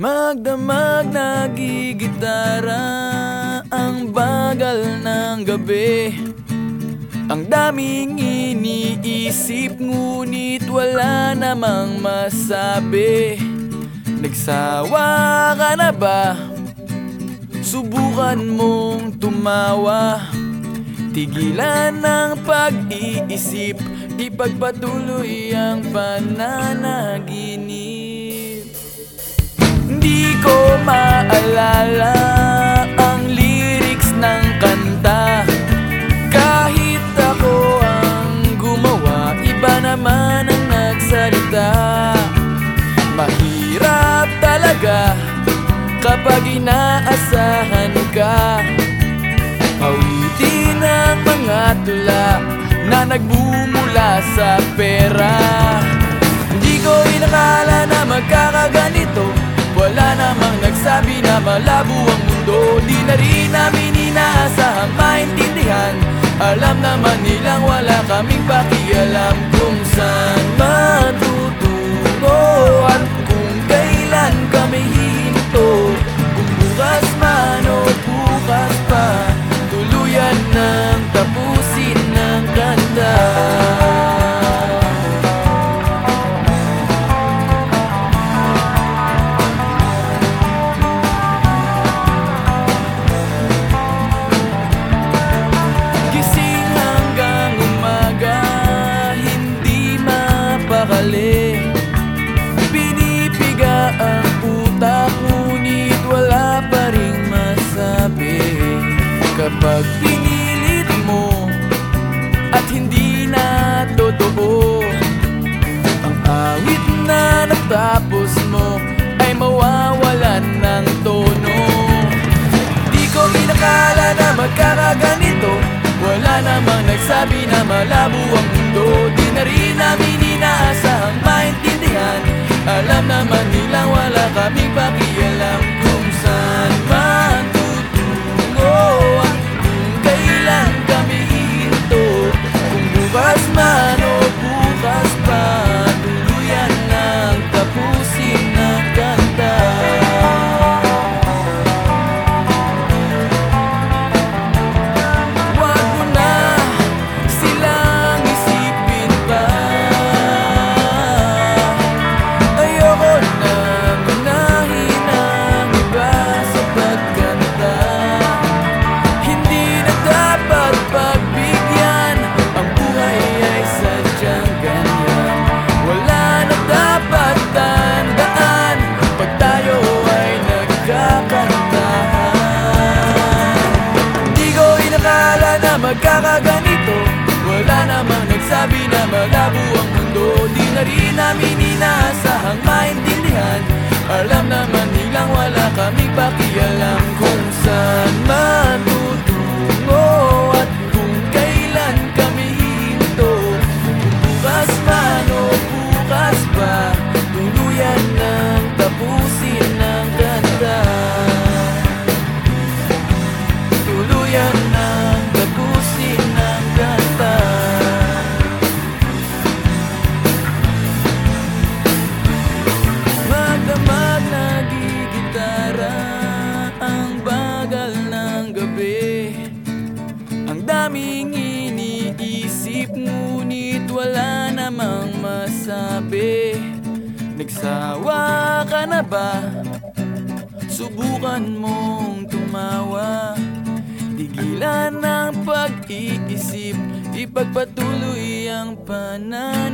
Magdamag nagigitara Ang bagal ng gabi. Ang daming iniisip Ngunit wala namang masabi. Nagsawa ka na ba? Subukan mong tumawa. Tigilan ng pag-iisip Ipagpatuloy ang pananaginip Hindi ko maalala ang lyrics ng kanta. Kahit ako ang gumawa Iba naman ang nagsalita. Mahirap talaga kapag inaasahan ka. Awitin ang mga tula na nagbumula sa pera. Hindi ko inakala na magkakaganito Wala namang nagsabi na malabo ang mundo. Di na rin namin inaasahang maintindihan. Alam naman nilang wala kaming pakialam At hindi na totoo Ang awit na natapos mo Ay mawawalan ng tono. Di ko inakala na magkakaganito. Wala namang nagsabi na malabo ang mundo. Di na rin namin inaasahang maintindihan. Alam naman nilang wala kaming pakialam magkakaganito. Wala namang nagsabi na malabo ang mundo. Di na rin namin inaasahang maintindihan. Alam naman nilang wala kaming pakialam Ang daming iniisip Ngunit wala namang masabi. Nagsawa ka na ba? Subukan mong tumawa. Tigilan ng pag-iisip Ipagpatuloy ang pananaginip